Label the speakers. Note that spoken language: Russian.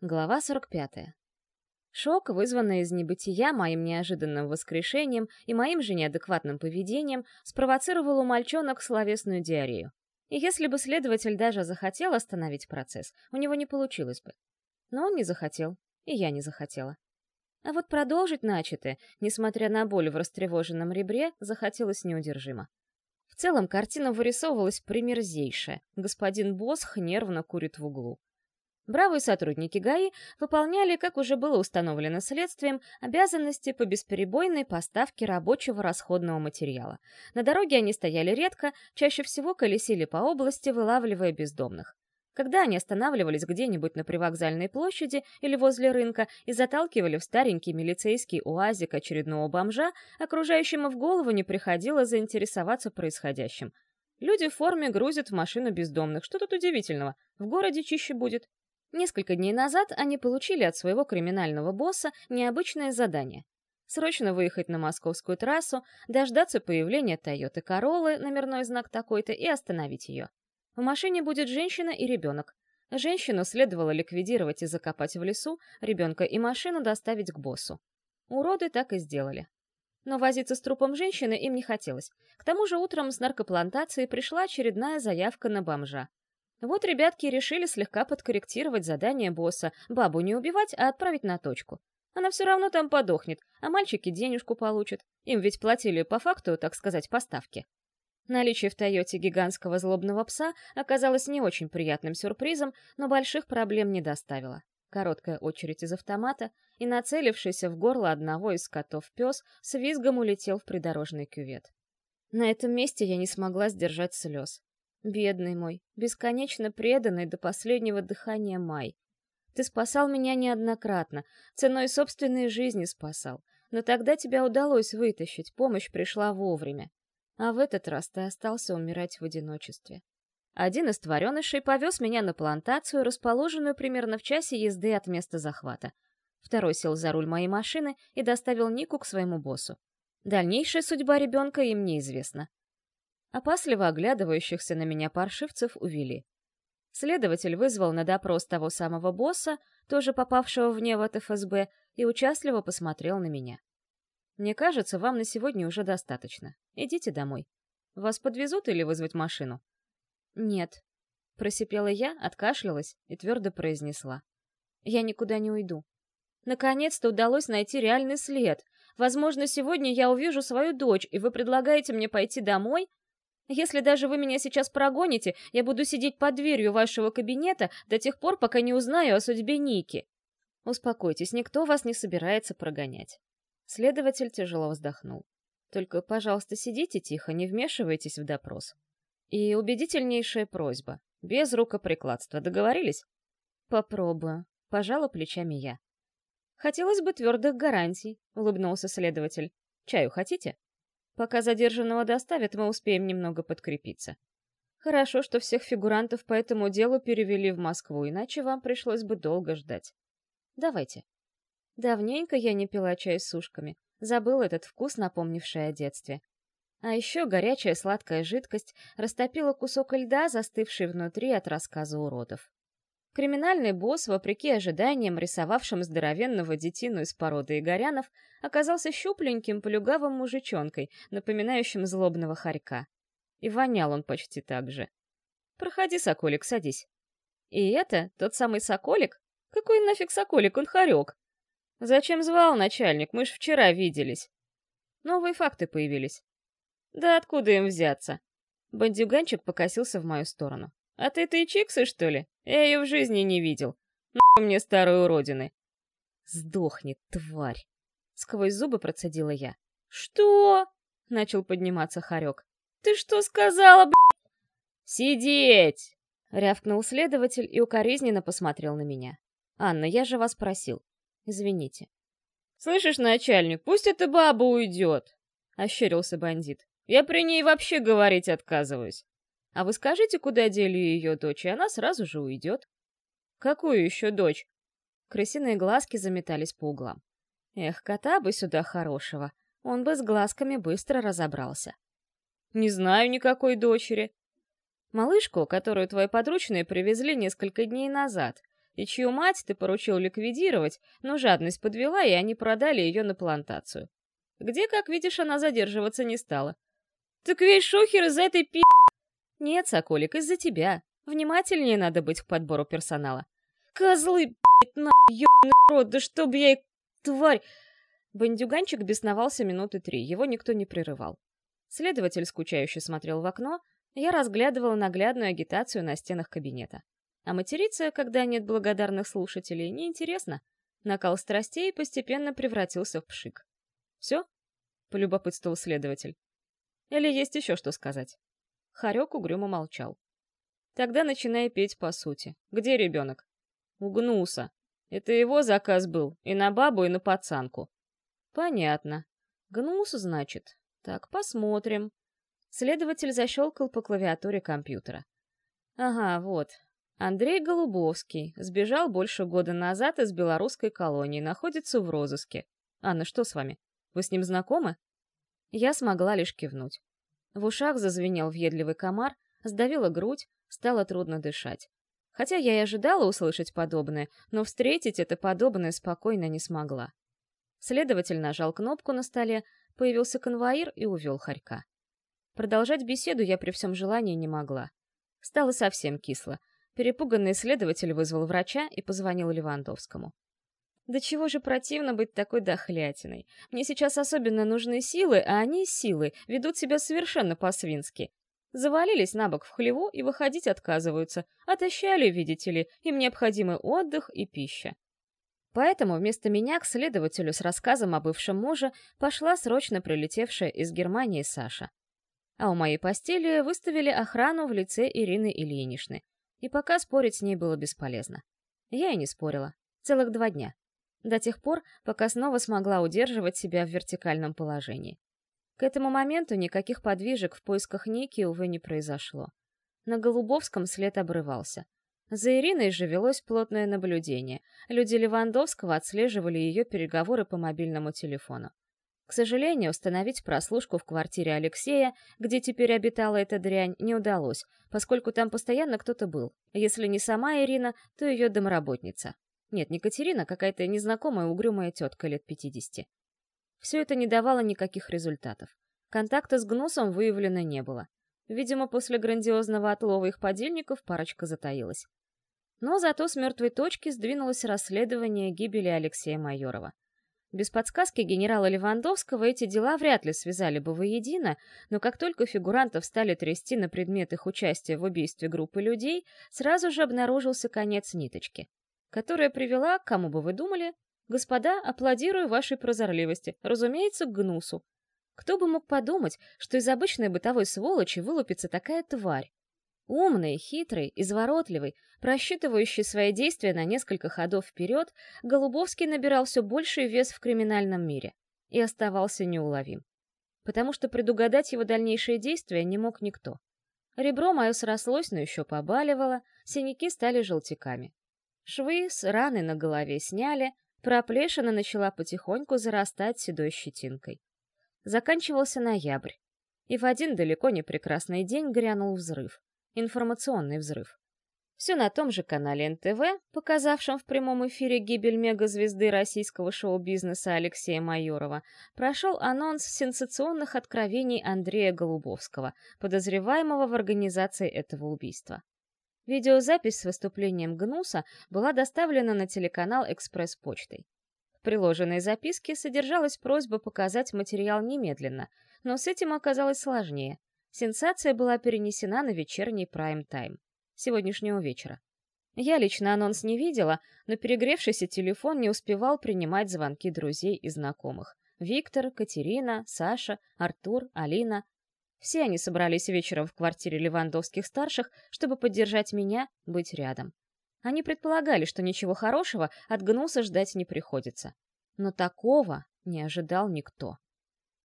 Speaker 1: Глава 45. Шок, вызванный из небытия моим неожиданным воскрешением и моим же неадекватным поведением, спровоцировал у мальчонок словесную диарею. И если бы следователь даже захотел остановить процесс, у него не получилось бы. Но он не захотел, и я не захотела. А вот продолжить начатое, несмотря на боль в растревоженном ребре, захотелось неудержимо. В целом картина вырисовывалась примерзейшая. Господин Босх нервно курит в углу. Бравые сотрудники ГАИ выполняли, как уже было установлено следствием, обязанности по бесперебойной поставке рабочего расходного материала. На дороге они стояли редко, чаще всего колесили по области, вылавливая бездомных. Когда они останавливались где-нибудь на привокзальной площади или возле рынка и заталкивали в старенький милицейский уазик очередного бомжа, окружающим в голову не приходило заинтересоваться происходящим. Люди в форме грузят в машину бездомных. Что тут удивительного? В городе чище будет. Несколько дней назад они получили от своего криминального босса необычное задание. Срочно выехать на московскую трассу, дождаться появления Тойоты Короллы, номерной знак такой-то, и остановить ее. В машине будет женщина и ребенок. Женщину следовало ликвидировать и закопать в лесу, ребенка и машину доставить к боссу. Уроды так и сделали. Но возиться с трупом женщины им не хотелось. К тому же утром с наркоплантации пришла очередная заявка на бомжа. Вот ребятки решили слегка подкорректировать задание босса, бабу не убивать, а отправить на точку. Она все равно там подохнет, а мальчики денежку получат. Им ведь платили по факту, так сказать, поставки. Наличие в Тойоте гигантского злобного пса оказалось не очень приятным сюрпризом, но больших проблем не доставило. Короткая очередь из автомата, и нацелившийся в горло одного из котов пес с визгом улетел в придорожный кювет. На этом месте я не смогла сдержать слез. Бедный мой, бесконечно преданный до последнего дыхания Май. Ты спасал меня неоднократно, ценой собственной жизни спасал. Но тогда тебя удалось вытащить, помощь пришла вовремя. А в этот раз ты остался умирать в одиночестве. Один из тваренышей повез меня на плантацию, расположенную примерно в часе езды от места захвата. Второй сел за руль моей машины и доставил Нику к своему боссу. Дальнейшая судьба ребенка им неизвестна. Опасливо оглядывающихся на меня паршивцев увели. Следователь вызвал на допрос того самого босса, тоже попавшего в невод ФСБ, и участливо посмотрел на меня. «Мне кажется, вам на сегодня уже достаточно. Идите домой. Вас подвезут или вызвать машину?» «Нет», — просипела я, откашлялась и твердо произнесла. «Я никуда не уйду. Наконец-то удалось найти реальный след. Возможно, сегодня я увижу свою дочь, и вы предлагаете мне пойти домой, если даже вы меня сейчас прогоните, я буду сидеть под дверью вашего кабинета до тех пор, пока не узнаю о судьбе Ники. Успокойтесь, никто вас не собирается прогонять. Следователь тяжело вздохнул. Только, пожалуйста, сидите тихо, не вмешивайтесь в допрос. И убедительнейшая просьба. Без рукоприкладства. Договорились? Попробую. Пожала плечами я. Хотелось бы твердых гарантий, улыбнулся следователь. Чаю хотите? Пока задержанного доставят, мы успеем немного подкрепиться. Хорошо, что всех фигурантов по этому делу перевели в Москву, иначе вам пришлось бы долго ждать. Давайте. Давненько я не пила чай с сушками. Забыл этот вкус, напомнивший о детстве. А еще горячая сладкая жидкость растопила кусок льда, застывший внутри от рассказа уродов. Криминальный босс, вопреки ожиданиям, рисовавшим здоровенного детину из породы игорянов, оказался щупленьким, полюгавым мужичонкой, напоминающим злобного хорька. И вонял он почти так же. «Проходи, соколик, садись». «И это тот самый соколик? Какой нафиг соколик, он хорек?» «Зачем звал начальник? Мы ж вчера виделись». Новые факты появились. «Да откуда им взяться?» Бандюганчик покосился в мою сторону. «А ты ты чиксы, что ли? Я ее в жизни не видел. Нахуй мне старой уродины». «Сдохни, тварь!» Сквозь зубы процедила я. «Что?» — начал подниматься Харек. «Ты что сказала, блядь?» «Сидеть!» — рявкнул следователь и укоризненно посмотрел на меня. «Анна, я же вас просил. Извините». «Слышишь, начальник, пусть эта баба уйдет!» — ощерился бандит. «Я при ней вообще говорить отказываюсь. А вы скажите, куда дели ее дочь, и она сразу же уйдет. Какую еще дочь? Крысиные глазки заметались по углам. Эх, кота бы сюда хорошего. Он бы с глазками быстро разобрался. Не знаю никакой дочери. Малышку, которую твои подручные привезли несколько дней назад. и чью мать ты поручил ликвидировать, но жадность подвела, и они продали ее на плантацию. Где, как видишь, она задерживаться не стала. Так весь шухер из этой пи... Нет, Соколик, из-за тебя. Внимательнее надо быть к подбору персонала. Козлы, блядь, на, ёбаный рот, да чтоб я и... Тварь! Бандюганчик бесновался минуты три, его никто не прерывал. Следователь скучающе смотрел в окно, я разглядывала наглядную агитацию на стенах кабинета. А материться, когда нет благодарных слушателей, неинтересно. Накал страстей постепенно превратился в пшик. «Все?» — полюбопытствовал следователь. «Или есть еще что сказать?» Харек угрюмо молчал. «Тогда начинай петь по сути. Где ребенок?» «У Гнуса. Это его заказ был, и на бабу, и на пацанку». «Понятно. Гнус, значит. Так, посмотрим». Следователь защелкал по клавиатуре компьютера. «Ага, вот. Андрей Голубовский сбежал больше года назад из белорусской колонии, находится в розыске. Анна, что с вами? Вы с ним знакомы? Я смогла лишь кивнуть. В ушах зазвенел въедливый комар, сдавила грудь, стало трудно дышать. Хотя я и ожидала услышать подобное, но встретить это подобное спокойно не смогла. Следователь нажал кнопку на столе, появился конвоир и увел хорька. Продолжать беседу я при всем желании не могла. Стало совсем кисло. Перепуганный следователь вызвал врача и позвонил Левандовскому. Да чего же противно быть такой дохлятиной. Мне сейчас особенно нужны силы, а они, силы, ведут себя совершенно по-свински. Завалились на бок в хлеву и выходить отказываются. Отощали, видите ли, им необходимый отдых и пища. Поэтому вместо меня к следователю с рассказом о бывшем муже пошла срочно прилетевшая из Германии Саша. А у моей постели выставили охрану в лице Ирины Ильиничны и пока спорить с ней было бесполезно. Я и не спорила. Целых два дня. До тех пор, пока снова смогла удерживать себя в вертикальном положении. К этому моменту никаких подвижек в поисках Ники, увы, не произошло. На Голубовском след обрывался. За Ириной же велось плотное наблюдение. Люди Левандовского отслеживали ее переговоры по мобильному телефону. К сожалению, установить прослушку в квартире Алексея, где теперь обитала эта дрянь, не удалось, поскольку там постоянно кто-то был. Если не сама Ирина, то ее домработница. Нет, не Катерина, какая-то незнакомая угрюмая тетка лет 50. Все это не давало никаких результатов. Контакта с Гнусом выявлено не было. Видимо, после грандиозного отлова их подельников парочка затаилась. Но зато с мертвой точки сдвинулось расследование гибели Алексея Майорова. Без подсказки генерала Левандовского эти дела вряд ли связали бы воедино, но как только фигурантов стали трясти на предмет их участия в убийстве группы людей, сразу же обнаружился конец ниточки, которая привела, кому бы вы думали, «Господа, аплодирую вашей прозорливости, разумеется, к гнусу». Кто бы мог подумать, что из обычной бытовой сволочи вылупится такая тварь? Умный, хитрый, изворотливый, просчитывающий свои действия на несколько ходов вперед, Голубовский набирал все больший вес в криминальном мире и оставался неуловим. Потому что предугадать его дальнейшие действия не мог никто. Ребро мое срослось, но еще побаливало, синяки стали желтиками. Швы с раны на голове сняли, проплешина начала потихоньку зарастать седой щетинкой. Заканчивался ноябрь, и в один далеко не прекрасный день грянул взрыв информационный взрыв. Все на том же канале НТВ, показавшем в прямом эфире гибель мегазвезды российского шоу-бизнеса Алексея Майорова, прошел анонс сенсационных откровений Андрея Голубовского, подозреваемого в организации этого убийства. Видеозапись с выступлением Гнуса была доставлена на телеканал «Экспресс-почтой». В приложенной записке содержалась просьба показать материал немедленно, но с этим оказалось сложнее. Сенсация была перенесена на вечерний прайм-тайм сегодняшнего вечера. Я лично анонс не видела, но перегревшийся телефон не успевал принимать звонки друзей и знакомых. Виктор, Катерина, Саша, Артур, Алина. Все они собрались вечером в квартире Левандовских-старших, чтобы поддержать меня, быть рядом. Они предполагали, что ничего хорошего от Гнуса ждать не приходится. Но такого не ожидал никто.